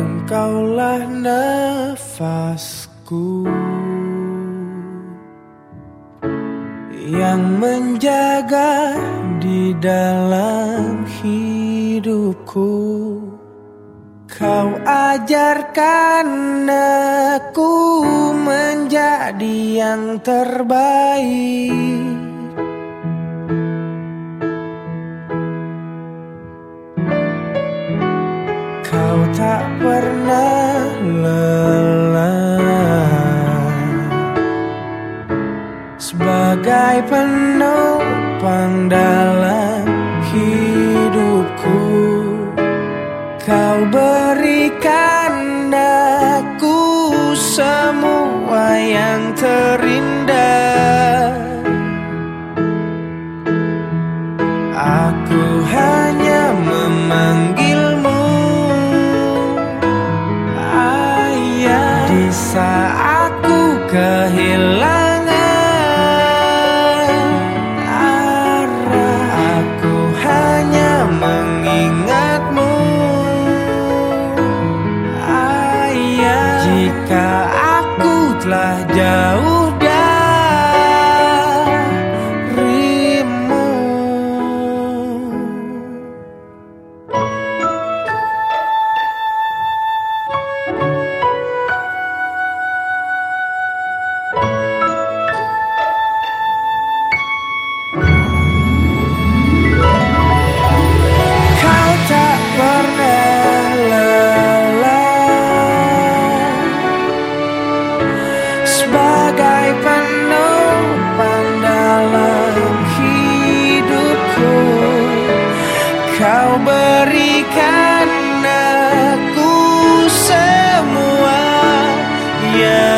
Engkaulah nafasku Yang menjaga di dalam hidupku. Kau ajarkan aku menjadi yang terbaik Aku hanya memanggilmu. Ayah Di saat ku kehilangan arah Aku hanya mengingatmu. Ayah Jika yang